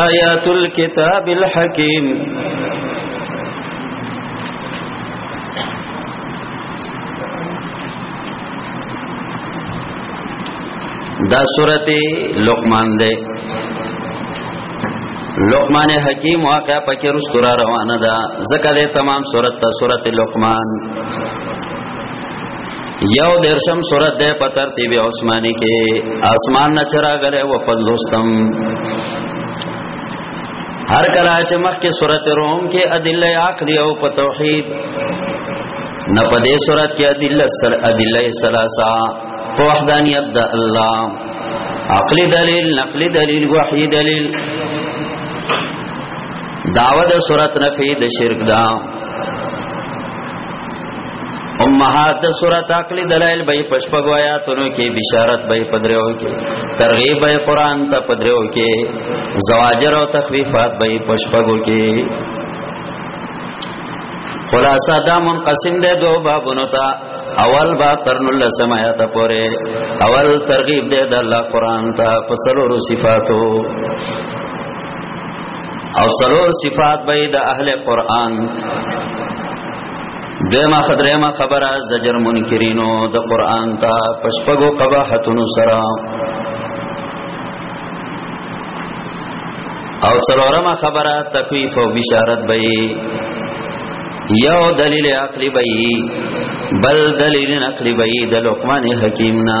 آیات الكتاب الحکیم دا سورت لقمان دے لقمان حکیم واقع پکی رستورا روانه دا ذکر تمام سورت تا سورت لقمان یو درشم صورت ده په ترتیب عثماني کې اسمان نه چراغله او فضلستم هر کله چې مخکې صورت روم کې ادله عقلی او په توحید نه په دې صورت کې ادله سر ادله ثلاثه په وحدانیت د الله عقلی دلیل نقلی دلیل وحی دلیل داوود صورت نفی د شرک دا امهات د سورۃ عقل دلائل به پشپغ آیاتونو کې بشارت به پدریو کې ترغیب به قران ته پدریو کې زواجر او تخفیفات به پشپغو کې خلاصہ دا منقسم ده دو بابونو ته اول با ترن الله سمایا ته پوره اول ترغیب ده د الله قران ته فسلو صفاتو او سلو صفات به د اهل قران دیمه خدریمه خبره زجر منکرینو د قران ته پشپغو قباحتونو سره او څلورمه خبره تخویف او بشارت به یو دلیل عقلی به بل دلیل عقلی به د لقمان حکیم نه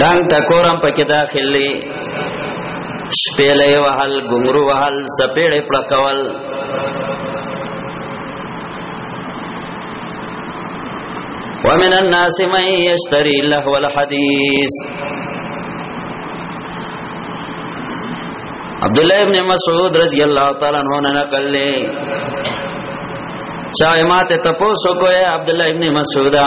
دنګ ټکورم پکې داخلي شپېلې وهل ګنګرو وهل سپېړې پړکول ومن الناس من يشتري لهو الحديث عبد الله ابن مسعود رضی الله تعالی عنہ نے نقل لے چاہے ماتے تپوسو کوئے عبد الله ابن مسعودہ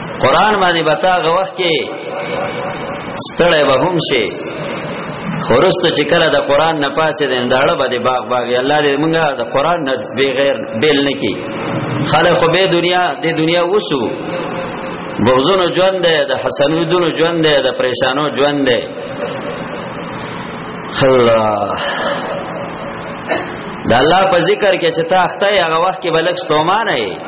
قران باندې بتا غوښ کې ستړې به هم شي خورست چې کله د قران نه پاسې د انداړه باندې باغ باغ الله دې مونږه د قران نه بغیر بیل نه کی خلک به دنیا د دنیا وسو بغزونو ژوند دی د حسنودونو ژوند دی د پریشانو ژوند دی الله د الله په ذکر کې چې تا اخته هغه وخت کې بلک ستومان نه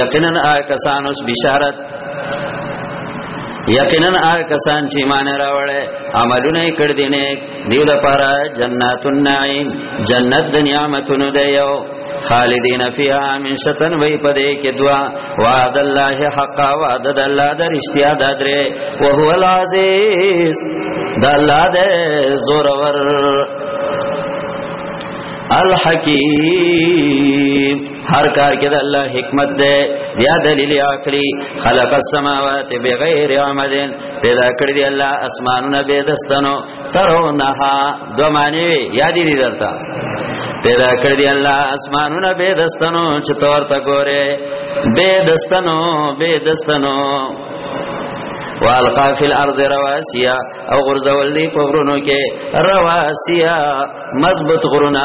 یقینا هغه کسان اوس بشارت یقینا هغه کسان چې ایمان راوړل عملونه کړ دي نه دیو د پاره جنات النعیم جنت د نعمتونو دی یو خالدین فیها همیشتن وی پدې کې دعا وعد الله حقا وعد الله د رښتیا د درې او هو العزیز د الله د زورور الحکیم هر کار کې د الله حکمت ده یا دلیل عقلی خلق السماوات بغیر عمد پیدا کړی دی الله اسمانونه به دستنو ترونها دو معنی یاد دي درته پیدا کړی دی الله اسمانونه به دستنو چې تور تا ګوره به دستنو به دستنو والقا فی الارض رواسیا او غرزول دی په غرونو کې رواسیا مضبوط غرونه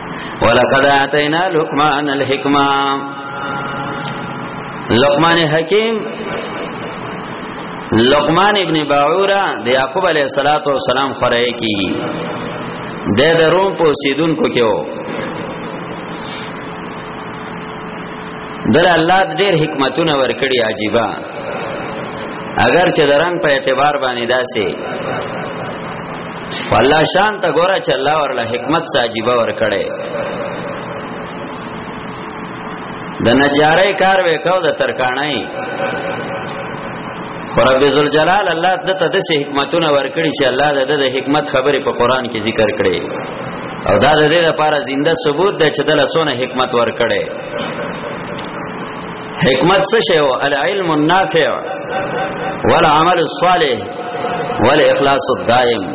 ولقد اتینا لقمان الحکمه لقمان حکیم لقمان ابن باعوره د یعقوب علیه الصلاۃ والسلام خره کی د دروم په سیدون کو کېو دل الله ډېر حکمتونه ورکړي عجیبا اگر چې درنګ په اعتبار باندې داسې والله شان ته ګوره چې الله ورله حکمت ساجيبه ور کړي د نجارې کار وکاو د ترکانای رب ذل جلال الله د ته د حکمتونه ورکړي چې الله د د حکمت خبره په قران کې ذکر کړي او دا د دې لپاره زنده ثبوت ده چې د لسونه حکمت ورکړي حکمت څه شی او العلم النافع والعمل الصالح والاخلاص الدائم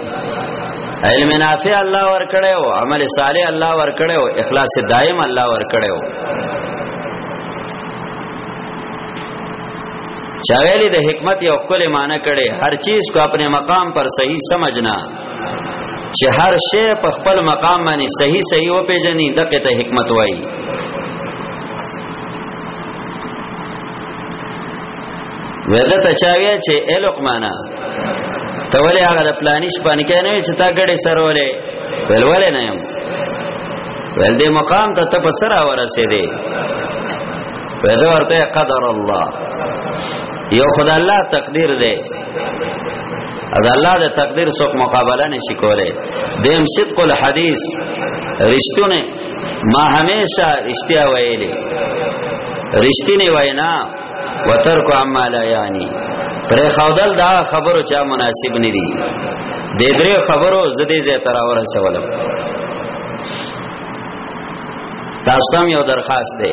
علم نافع الله ور کړو عمل صالح الله ور کړو اخلاص دائم الله ور کړو چاویلی د حکمت یو کلی معنی کړي هر چیز کو خپل مقام پر صحیح سمجھنا چې هر شی په خپل مقام باندې صحیح صحیح و پیژني دغه ته حکمت وایي ودا ته چاوي چې الوک معنا ته ولې هغه د پلانیش باندې کې نه چې تا ګړې سره ولې ول ولې نه يم ول دې مقام ته ته پسرا ورسې دې ودا ورته قدر الله یو خدای الله تقدیر دی اذا الله د تقدیر څوک مقابله نشي کوله دیم صدق الحدیث رښتونه ما همیشه رښتیا ویلې رښتینی وینا وترک عما لا یعنی پر خودل دا خبرو چا مناسب نه دي د درې خبرو زدي زه تر اور سوالم تاسو ته یو درخواست دی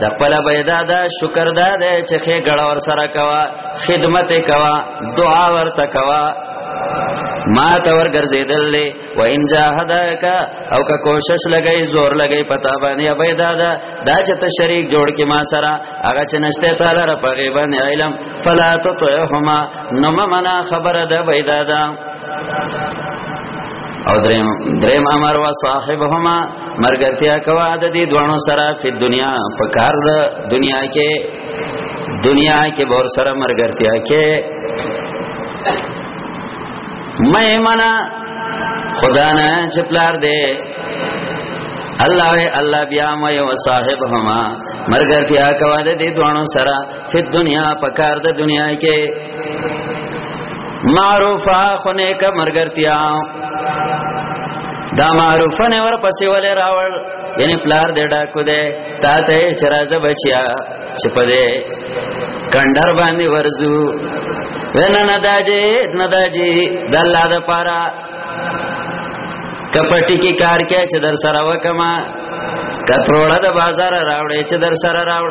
د خپل بيدا دا شکر دا دی چې خې ګړه ور سره کوا خدمت کوا دعا ورته کوا ما ته ور ګرځیدل و ان جاهدک او که کوشش لګی زور لګی پتا باندې بيدا دا دا چې ته شریک جوړ کې ما سره هغه چې نشته تعالی را پغې باندې علم فلا تطعهما نو منا خبره ده بيدا دا او دریم دریم امر وا صاحبهما مرګرتیا کوا د دې دوانو سره په دنیا په کار د دنیا کې دنیا کې بور سره مرګرتیا کې مې منا خدا نه چپلار دې الله وی الله بیا مې او صاحب هما مرګرتیا کوا د دې دوانو سره فی دنیا پکار د دنیا کې معروفه خونه کا مرګرتیا دا معروفه نه ور پسې ولې راوړ یعنی پلار دې ډاکو دې تا ته چرایزه بچیا چې پدې کندر باندې ورزو وینا نه داجې نه داجې د الله د پاره کپټی کې کار کې چې در سره وکما کتروړه د بازار راوړې چې در سره راوړ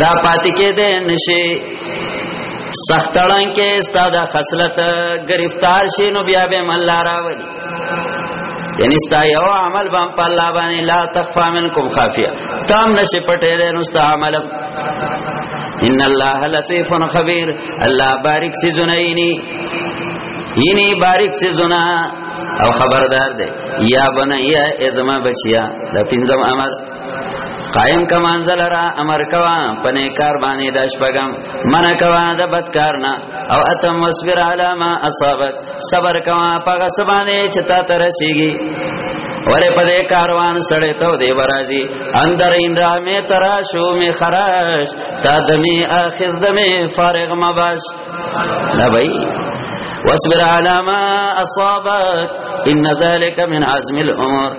دا پاتې کې دې نشي سختړن کې استاد خصلت گرفتار شي نو بیا به مل راوړي یعنی ستا یو عمل بام په الله باندې لا تخفا منکم خافیا تام نشي پټه دې نو ستا عمل ان الله لطیف خبیر الله بارک سی زنینی ینی بارک سی زنا او خبردار دے یا بنیا ازما بچیا دا پینزم امر قائم کا منزل را امر کوا پنه کار باندې د شپغم من کوا د بدکار نه او اتم مصبر علی ما اصابت صبر کوا پغه سبانه چتا تر سیږي ولی پا دی کاروان سڑی تو دی برازی اندر این را می تراشو می خراش تا دمی آخر دمی فارغ مباش نبی واصبر على ما اصابك ان ذلك من عزم الامور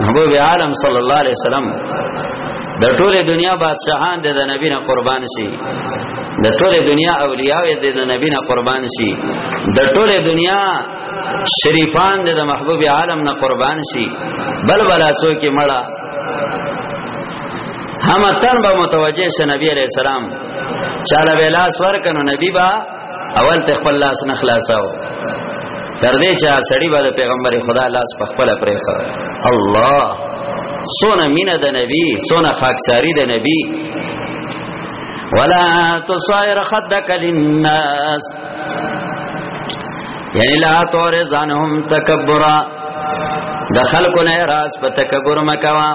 محبوب عالم صلی الله علیه وسلم د ټوله دنیا بادشاہان د نبی نه قربان شي د ټوله دنیا اولیاء د نبی نه قربان شي د ټوله دنیا شریفان د محبوب عالم نه قربان شي بل بلا سو کې مړه هم تن به متوجه شه نبی علیہ السلام چاله ویلاس ورکنو نبی با اول ته خپل لاس نه خلاصاو تر دې چې سړی به د پیغمبر خدا لاس په خپل پرې خو الله سونه مینه د نبی سونه خاکساری د نبی ولا تصائر خدك للناس یعنی لا تور زانهم تکبرا د خلکو نه راز په تکبر مکوا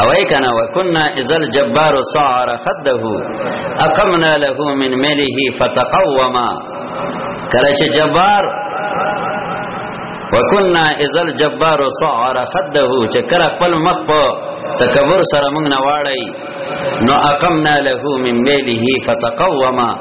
اوای کنا وکنا ازل جبار سعر خده اقمنا له من مله فتقوما کله چې جبار وکنا ازل جبار سعر خده چې کله خپل مخ په تکبر سره موږ نه واړی نو اقمنا له من مله فتقوما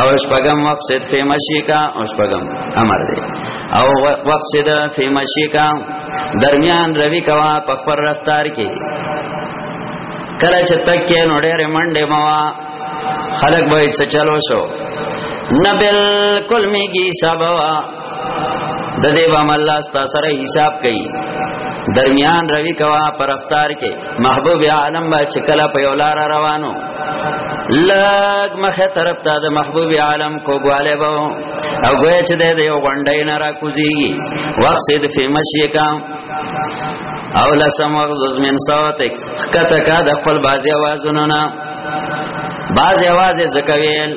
او شپغم مقصد فی مشیکا او شپغم امر دی او مقصد فی مشیکا درمیان روی کوا په خبر رفتار کې کله چې تک کې نو ډېر منډه موا خلق به څه چلو شو نه بالکل میږي سبوا د دې بام الله ستا سره حساب کوي درمیان روي کوا پر افطار کې محبوب عالم با چکلا په یو لار روانو لګ مخه طرف ته د محبوب عالم کوګواله به او ګویا چې د یو غونډې نه را کوزي وقصد فی مشیکا او لسم وغزز من صوتک خکتکا د خپل بازی آوازونو نه بازی آواز زکویل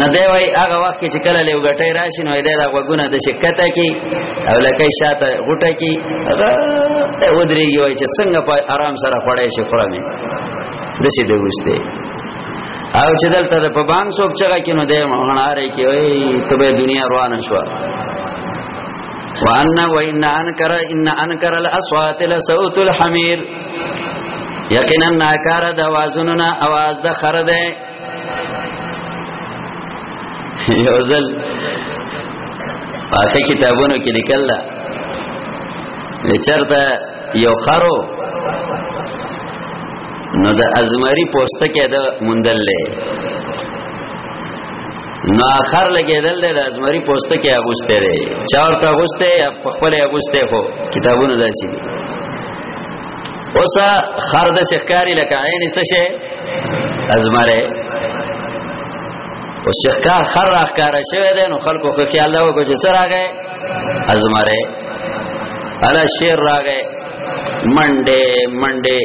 نه دی وای هغه وخت کې چې کله له غټي راشي نو دی دا غوګونه د شکته کې او لکه شاته غټه کې ته ودرېږي وای چې څنګه په آرام سره خړای شي خورمه د شي د وسته او چې دلته د په بانګ څوک چغه کې نو دی مهناره کې وای ته به دنیا روانه شو وان وان انکر ان انکر الاصوات لصوت الحمير یقینا ناکار د وازونو نه आवाज د خر ده یو ځل پاکه کتابونو کې لیکل دا چرته یو خرو نو د ازمری پوسټه کې دا مندل لې نو اخر لګیدل د ازمری پوسټه کې اغوسته لري چا ورته اغوسته یا خپل اغوسته خو کتابونه داسي دي اوس خر د شکاری لکه عین څه شي ازمره اوس شکار خر راخکار شوی دی نو خلکو خو خیال دا وکړي چې سر راغی ازمره الا شیر راغی منډه منډه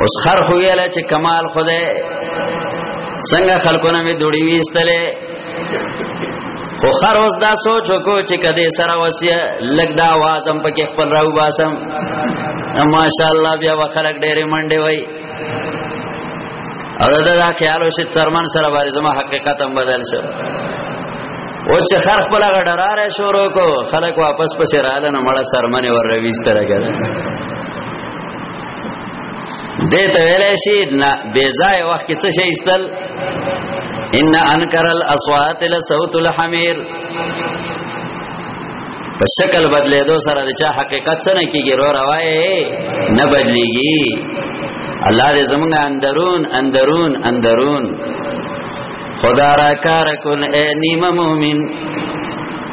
اوس خر خو یاله چې کمال خدای څنګه خلکو نه می دوړی ویستله خو خر اوس دا سوچ وکړو چې کده سره وسیه لګ دا وازم پکې خپل راو باسم ماشاءالله بیا وخلک ډېرې منډې وای او دا دا خیال وشي څرمن سره باندې زما حقیقت هم بدل شو اوس چې خر خپل غډراره شروع کو خلک واپس پسې رااله نه مړه سرمنه ور رويستره کړه دې ته ویلې شي نه بې ځای وخت کې څه شي استل ان انکر الاصوات لصوت الحمیر په شکل بدلې دو سره د چا حقیقت څه نه کیږي رو روایې نه بدلېږي الله دې زمونږ اندرون اندرون اندرون خدا را کار کن اے نیم مومن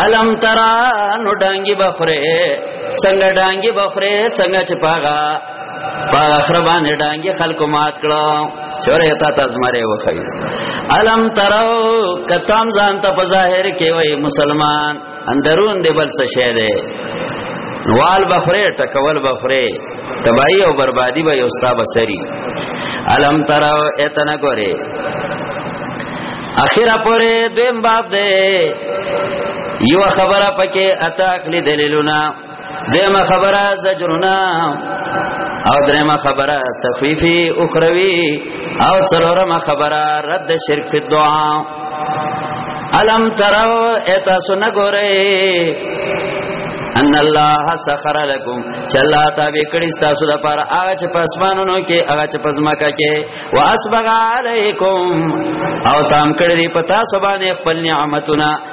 علم ترا نو ډانګي بخره څنګه ډانګي بخره څنګه چې پاغا پاغا خربان ډانګي خلکو مات کړو چورې تا تزمره وخی علم ترا کتام ځان ته په ظاهر کې وای مسلمان اندرون دی بل څه شه دی نوال بخره ټکول بخره تباہی او بربادی به یوستا بسری علم ترا اتنا ګوره اخیره پوره دویم باب دی یو خبره پکې اتا اخلي دلیلونه دیمه خبره زجرنا او درېمه خبره تخفیفی اخروی او څلورمه خبره رد شرک فی الدعاء الم ترو اتا سن ګورئ ان الله سخر لكم چې الله تابع کړی تاسو د پر هغه چې پسمانونو کې هغه چې پزماکه کې واسبغ علیکم او تام کړی په تاسو باندې خپل نعمتونه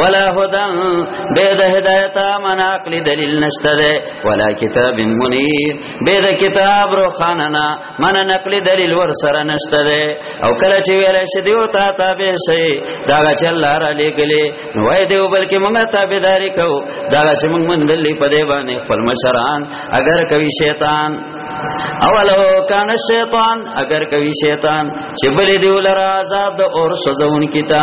ولا هدن به د هدایت من عقل دلیل نشته ده ولا کتاب منیر به د کتاب روخاننا من نقل دلیل ور سره نشته ده او کله چې ویل شي دیو تا تابع شي دا چې الله را لګلې نو وای دیو بلکې موږ تابعداري کو دا چې موږ من دلی په دی باندې خپل مشران اگر کوي شیطان اولو کان شیطان اگر کوي شیطان چې بلې دیو لرا عذاب د اور سزون کیتا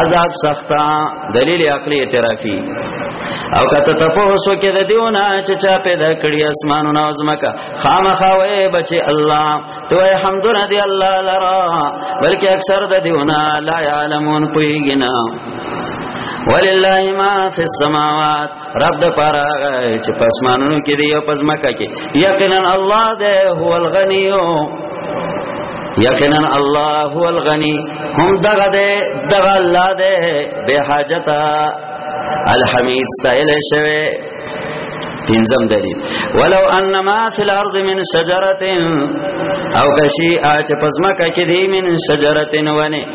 عذاب سختا دلیل عقلی اعترافی او کته تاسو کې د دیونه چې چا پیدا کړی اسمانونه او زمکا خامخا وې بچي الله تو الحمد لله الله لرا بلکې اکثر د دیونه لا علمون کوي ګنا ولله ما فی السماوات رب د پاره هغه چې پسمانونو کې دی او پسمکه کې یقینا الله ده هو الغنی یقینا الله هو الغنی هم دغه ده دغه الله ده به حاجت الحمید سائل شوه پینزم دلیل ولو انما فی الارض من شجرتن او کشی آچ پزمکا کی دی من شجرتن ونی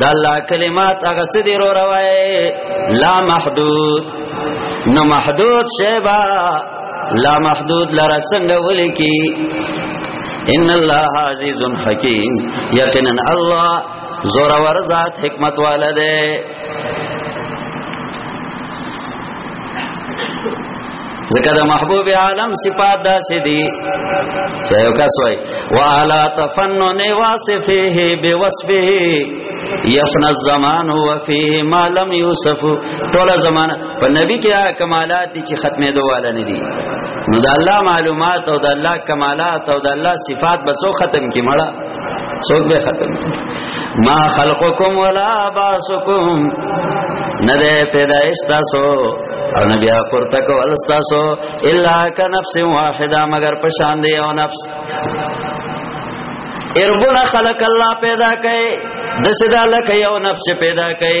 د الله کلمات هغه څه دی رو روای لا محدود نو محدود شیبا لا محدود لرا څنګه ولیکي ان الله عزیز حکیم یقینا الله زور ور ذات حکمت والا دی ځکه د محبوب عالم صفات داسې دي چې یو کس وای والا تفنن واصفه بوصفه یفنا الزمان وفيه ما لم يوصف ټول زمان په نبی کې کمالات دي چې ختمې دواله نه دي نو د الله معلومات او د الله کمالات او د الله صفات به څو ختم کی مړه څوک به ختم ما خلقکم ولا باسکم نه ده پیدایش تاسو او نه بیا پورته کول تاسو الا کنفس واحده مگر پشان دی او نفس اربنا خلق الله پیدا کئ دسدا لکه یو نفس پیدا کئ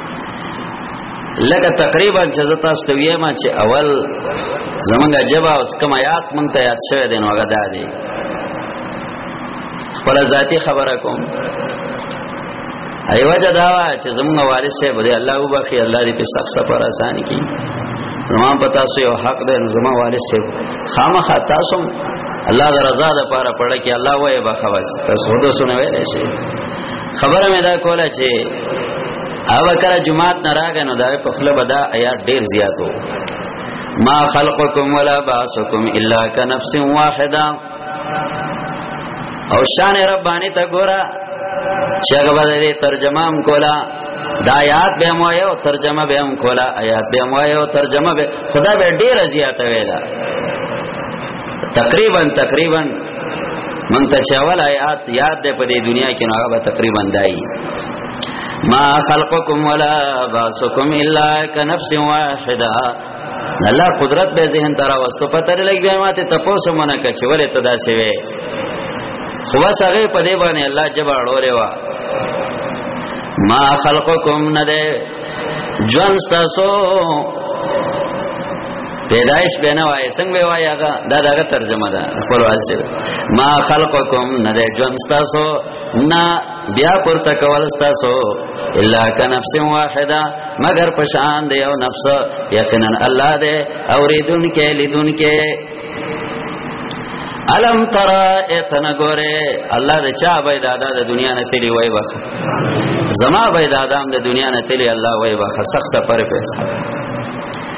لکه تقریبا چې زتا ستویه ما چې اول زمونږه جبا اوس کوم آیات مونږ ته یاد شوه دین هغه دا دی خپل ذاتی خبره کوم ایو چې دا وا چې زمونږه وارث شه بده الله وبخي الله دې په سخت سفر آسان کی نو پتا سو یو حق ده زمونږه وارث شه خامخا تاسو الله د رضا لپاره پړه کې الله وایي بخواس تاسو هدا سنوي شي خبره مې دا کوله چې او کله جمعات نه راغی نو دا په خله بدا آیات ډیر زیاتو ما خلقکم ولا باسکم الا کنفس واحده او شان ربانی ته ګورا شګه باندې ترجمه هم کولا دا آیات به مو یو ترجمه به هم کولا آیات به مو یو ترجمه به خدا به ډیر زیاته ویلا تقریبا تقریبا من ته چې اول آیات یاد ده په دې دنیا کې نو هغه تقریبا دای ما خلقکم ولا باسکم الا کنفس واحده الله قدرت به ذهن ترا واستو پته لګی بیا ماته تاسو مونږه کچ ولې تدا سی وې خو وسغه په دې باندې الله جبا ډوره وا ما خلقکم نه ده جوان تاسو پیدائش به نه وای څنګه وای هغه دا دغه ترجمه ده خپل واسه ما خلقکم نه د ژوند تاسو نه بیا پورته کول تاسو الا کنفس واحده مگر پشان دی او نفس یقینا الله دې اوریدون کې لیدون کې علم ترا اتن ګوره الله د چا بيد ادا د دنیا نه تلی وای بخ زما بيد ادم د دنیا نه تلی الله وای بخ سخت پر پیسې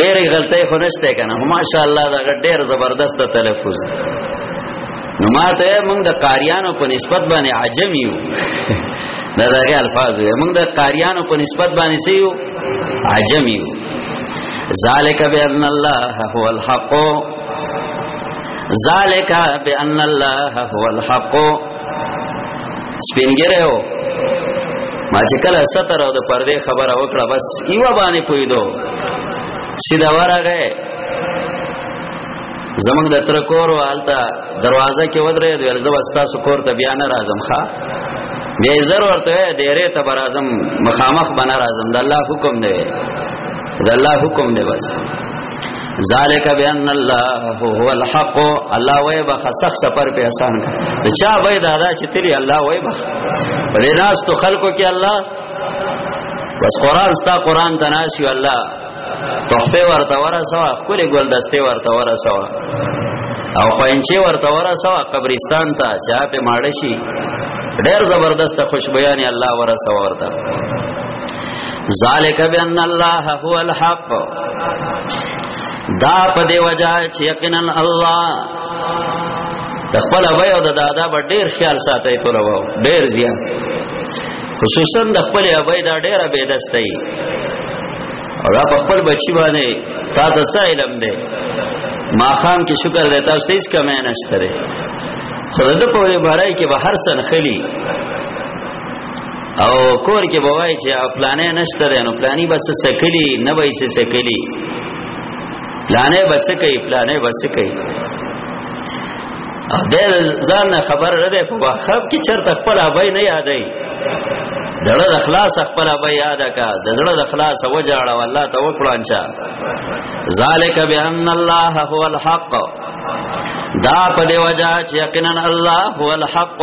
ډېر غلطۍ خو نشته کنه ماشاءالله دا ډېر زبردست تلفظ نو ماته موږ د قاریانو په نسبت باندې عجم یو دا دغه الفاظ یو موږ د قاریانو په نسبت باندې څه یو عجم یو ذالک بان الله هو الحق ذالک بان الله هو الحق سپینګره و ما چې کله ستر او د پردې خبره وکړه بس ایوا باندې پویدو سیدا ورغه زمنګ د تر کور والتا دروازه کې ودرې د ورځو واستا سو کور ته بیا نه راځم ښا بیا زر ورته ډېرې ته برازم مخامخ بنا راځم د الله حکم دی د الله حکم دی بس ذالک بان الله هو الحق الله وای به خسخ سفر په احسان کا چا وای دادا چې تیری الله وای به دې ناس تو خلکو کې الله بس قران ستا قران تناشي الله تحفه ورته ورسوا کلی ګل دسته ورته ورسوا او پنځه ورته ورسوا قبرستان ته چا په ماړشي ډېر زبردست خوشبويانه الله ورسوا ورته ذالک بان الله هو الحق دا په دی وجه چې یقینا الله خپل وای او د دادا به ډیر خیال ساتي تور وو ډیر زیا خصوصا د خپل ابای دا ډیر به دستای او را په خپل بچی باندې تا د سایلم دی ما خام کې شکر دی تاسو هیڅ کمه نه شته خدای په وړي بارای کې به هر سن خلی او کور کې بوای چې پلانې نشته ده نو پلاني بس سکلی نه وای چې سکلی پلانې بس کوي پلانې بس کوي او د ځان خبر نه ده په واخب کې چرته خپل ابای نه یادای دړه د اخلاص خپل ابای یاد کا د زړه د اخلاص وجاړه والله ته وکړه انشا ذالک بان الله هو الحق دا په دی وجه چې یقینا الله هو الحق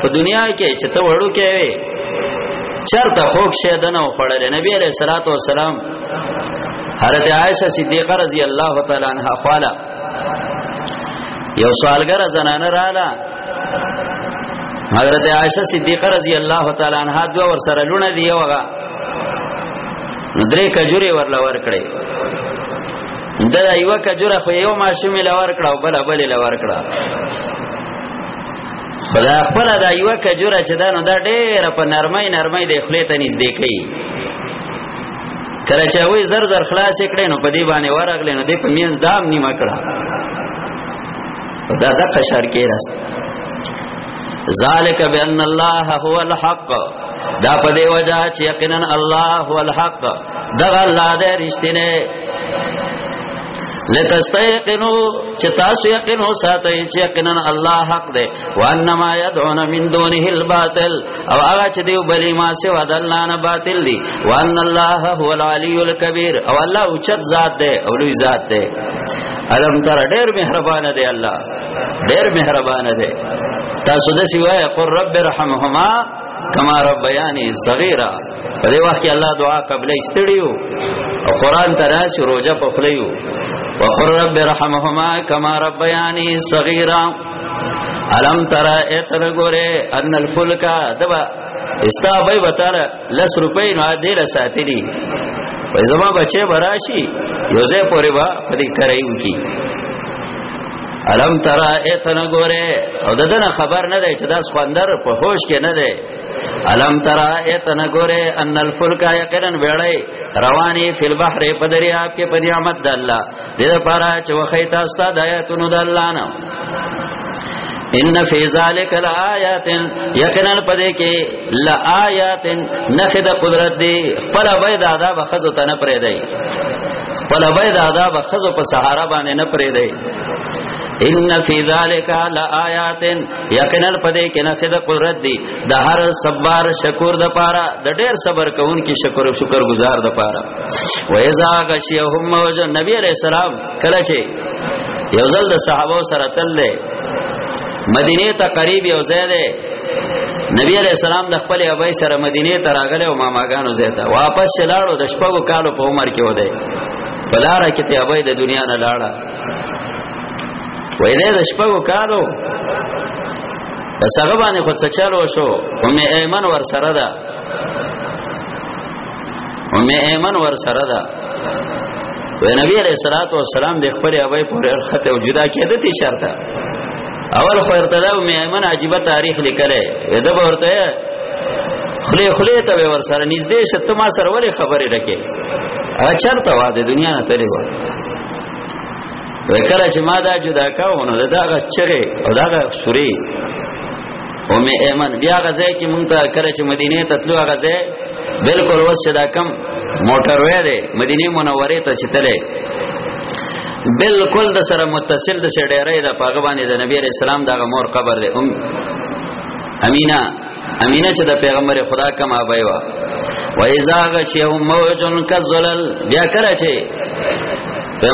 په دنیا کې چې ته وړو کې وي چرته خوک شه دنه وړل نبی عليه الصلاه والسلام حضرت عائشه صدیقه رضی الله تعالی عنها خواله یو سوالګر زنانه رااله حضرت عائشه صدیقه رضی الله تعالی عنها دوه ور سره لونه دی وغه درې کجوري ورلا ور کړې دا یو کجوره خو یو ماشوم لور کړه او بل بل لور کړه خدا خپل دا یو کجوره چې دا نو دا ډېر په نرمۍ نرمۍ د خلې ته نږدې کوي کله چې وې زر زر خلاص کړي نو په دې باندې ورغلې نو دې په مینځ دام نیمه کړه دا د قشر کې راس ذالک بان الله هو الحق دا په دې وجہ چې یقینا الله هو الحق دا الله دې رښتینه لتستيقنو چې تاسو یقین وساتئ چې یقینا الله حق دی وانما يدعون من دونه الباطل او هغه چې دی بلی ما سوا د الله نه باطل دی وان الله هو العلي الكبير او الله اوچت ذات دی او لوی ذات دی الم تر ډېر مهربان دی الله ډېر مهربان دی تاسو د سیوای قر رب ارحمهما کما ربیانی صغیرا په دې وخت کې الله دعا قبل استړیو او قران تراش روزه په خلیو وقر رب رحمهما کما ربیانی صغیرا علم ترى اتر ګوره ان الفلک دبا استا به وتر لس روپۍ نه دې له ساتلی وای زما بچي براشي یوزه پورې با پدې کرایو کی علم ترا ایتن ګوره او ددن خبر نه دی چې داس خوندر په هوش کې نه دی علم ترا ایتن ګوره ان الفلک یقینا ویړی رواني فی البحر په دریاب کې په نعمت د الله دې لپاره چې وخی تاسو ته د آیاتونو د الله نه ان فی ذلک لآیات یقینا پدې کې لآیات نخد قدرت دی خپل بيد عذاب خزو ته نه پرې دی خپل به د عذاب خزو په سهارا باندې نه پرې دی ان فی ذلک لآیات یقینا پدې کې نه د قدرت دی د هر صبر شکر د پاره د ډېر صبر کوونکي شکر او شکر گزار د پاره و اذا غشیهم موج نبی علیہ السلام کله چې یو ځل د صحابه سره تل مدینه ته قریب یو ځای دی نبی علیہ السلام د خپل ابای سره مدینه ته راغله او ماماګانو زیته واپس لاړو د شپږو کالو په عمر کې وده بلاره کې ته ابای د دنیا نه لاړه وې د شپږو کالو پس هغه باندې خود سچالو شو هم ایمن ور سره ده ام ایمن ور سره ده وی نبی علیہ الصلوۃ والسلام د خپل ابي پورې خطه او جدا کېده تی شرط اول خو ارتدا ام ایمن عجیب تاریخ لیکلې دا به ورته خلی خلی ته ور سره نږدې شته ما سره ولې خبرې رکې اچرته وا د دنیا نه تلې و وکړه چې ما دا جدا کاو نو دا غ چره او دا غ سوري او می ایمن بیا غزه کې مونږ ته کړه چې مدینه ته تلو غزه بالکل وس دا کم موټر وې ده مدینه منوره ته چې تله بالکل د سره متصل د سره ډیرې د پاغه باندې د نبی رسول الله دغه مور قبر ده ام امینا امینا چې د پیغمبر خدا کم ابای وا و اذا غشیهم موجن کذلل بیا کړه چې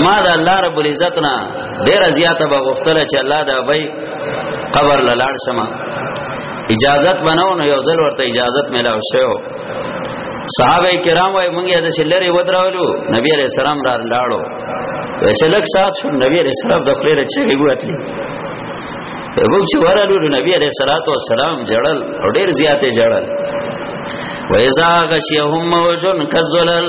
ما د الله رب العزت نه ډیر زیاته به غوښتله چې الله دا وای قبر لاړ شمه اجازت بناو نو یو ځل ورته اجازت ملاو شو صحابه کرام وايي مونږه د شلری ودراولو نبی عليه السلام را لاړو چې لک سات شو نبی عليه السلام د خلیره چې وګتلی وګ چې ورالو نبی عليه الصلاه والسلام جړل او ډیر زیاتې جړل وایزا غشیهم موجن کذلل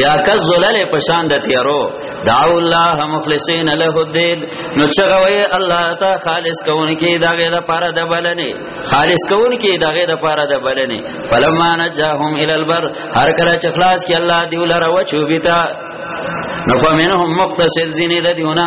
یا کذلل پشان د تیرو دعو الله مخلصین له الدین نو چغوي الله تا خالص کونکي دغه د پاره د بلنې خالص کونکي دغه د پاره د بلنې فلما نجاهم ال البر هر کله چې خلاص کی الله دی ولره وچو بیتا نو فمنهم مقتصد زینه د دیونه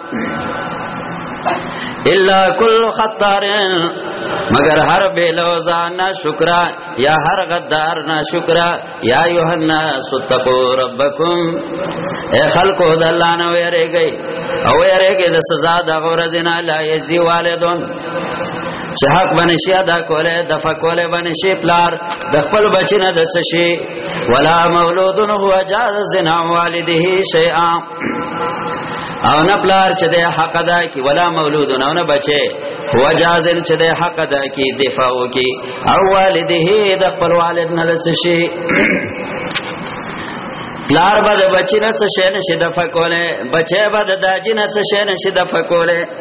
الا کل خطار مگر هر بیلوزا نا شکرا یا هر غدار نا شکرا یا یوحنا ستقو ربکم اے خلقو د الله نه ویری گئی او ویری گئی د سزا د غورزنا لا یزی والدون چې حق باندې شي ادا کوله د فکوله باندې شي پلار د خپل بچی نه د څه شي ولا مولودن هو جاز زنا والده شیئا او نه پلار چې د حق ادا کی ولا مولود نه نه بچي هو جازن چې د حق ادا کی دفاع وکي او والده د خپل والد نه لڅ شي لار به د بچی نه څه شي نه شي د فکوله بچي به د داجی نه څه شي نه شي د فکوله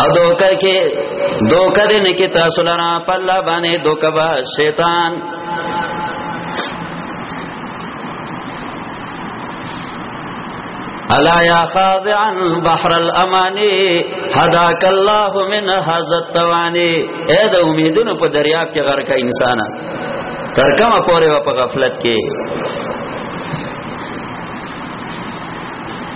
او دوکه کې دوکه دې نه کې تاسو لرا په الله باندې دوکه با شیطان الا یا خاضعا بحر الامانی هداک الله من هذا التوانی اے د امیدونو په دریاب کې غرق انسان تر کومه پورې په غفلت کې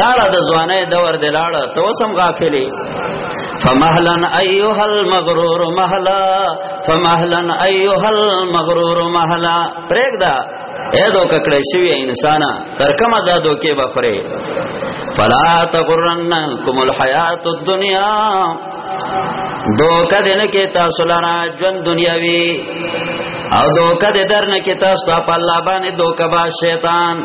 لاړه د ځوانې دور دی لاړه ته وسم غافلې فمهلا ايها المغرور مهلا فمهلا ايها المغرور مهلا پرېږده اې دو ککړې شوی انسان تر کومه دا دوکې بخره فلا تغرنکم الحیات الدنیا دوکه دنه کې تاسو لرا ژوند دنیاوی او دوکه درنه کې تاسو په الله باندې دوکه با شیطان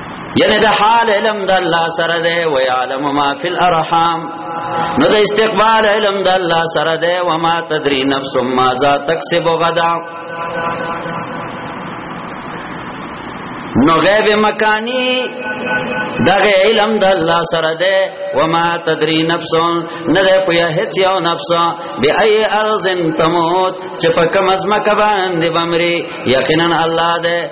یعنی د حال علم د الله سره دی و یعلم ما فی الارحام نو د استقبال علم د الله سره دی و ما تدری نفس ما ذا تکسب غدا نو غیب مکانی دغه علم د الله سره دی و ما تدری نفس نه ده په هیڅ یو نفس به ای ارزن تموت چې په کوم ځمکه باندې بمري یقینا الله ده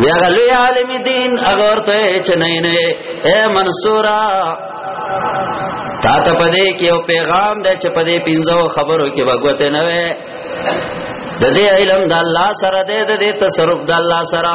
دی هغه لوی عالم دین هغه ورته چې نه نه اے منصورا تا ته پدې کې یو پیغام دی چې پدې پینځو خبرو کې وګوته نه وې د دې علم د الله سره دی د دې تصرف د الله سره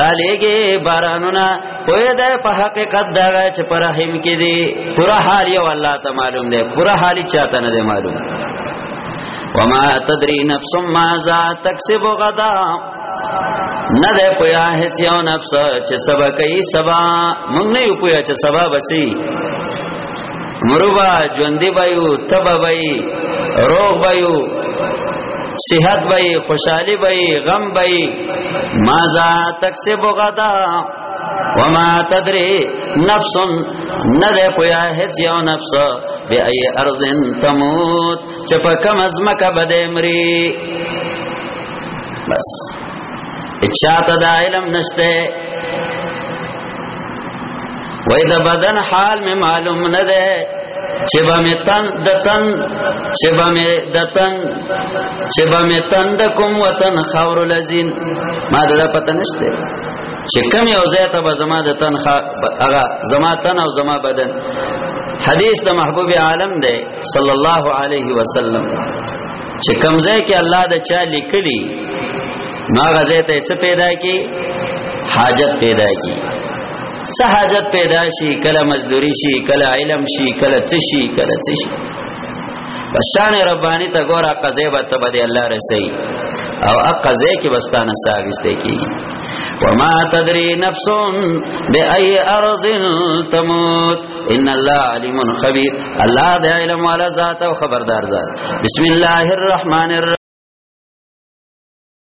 را لېږي بارانونه پوهه ده په حقیقت دا چې پر رحم کې دي پورا حال یو الله ته معلوم دی پورا حال چاته نه دی معلوم وما تدري نفس ماذا تكسب غدا نه ده پویا هیڅ یو نفس چې سبا کوي سبا مونږ نه یو پویا چې سبا بسی مروبا ژوندې بایو تبا بای روغ بایو صحت بای خوشحالی بای غم بای مازا تکسب غدا وما تدری نفس نه ده پویا هیڅ یو نفس بی ای ارزن تموت چې په کم از مکه بده مري بس اچا ته دا علم نشته وای د بدن حال می معلوم نه ده چې به می تن د تن چې به می د تن چې به می تن د کوم وطن خاور لذین ما دا پته نشته چې کوم یو ځای ته به زما د تن هغه زما تن او زما بدن حدیث د محبوب عالم دی صلی الله علیه وسلم چې کوم ځای کې الله د چا لیکلی ما غزه ته څه پیدا کی حاجت پیدا کی څه حاجت پیدا شي کله مزدوری شي کله علم شي کله څه شي کله څه شي بشان ربانی ته ګورا قضې به ته به الله رسي او اقضې کې بستانه ساګسته کی وما تدري نفس بأي ارض تموت ان الله عليم خبير الله د علم والا ذات او خبردار ذات بسم الله الرحمن الرحيم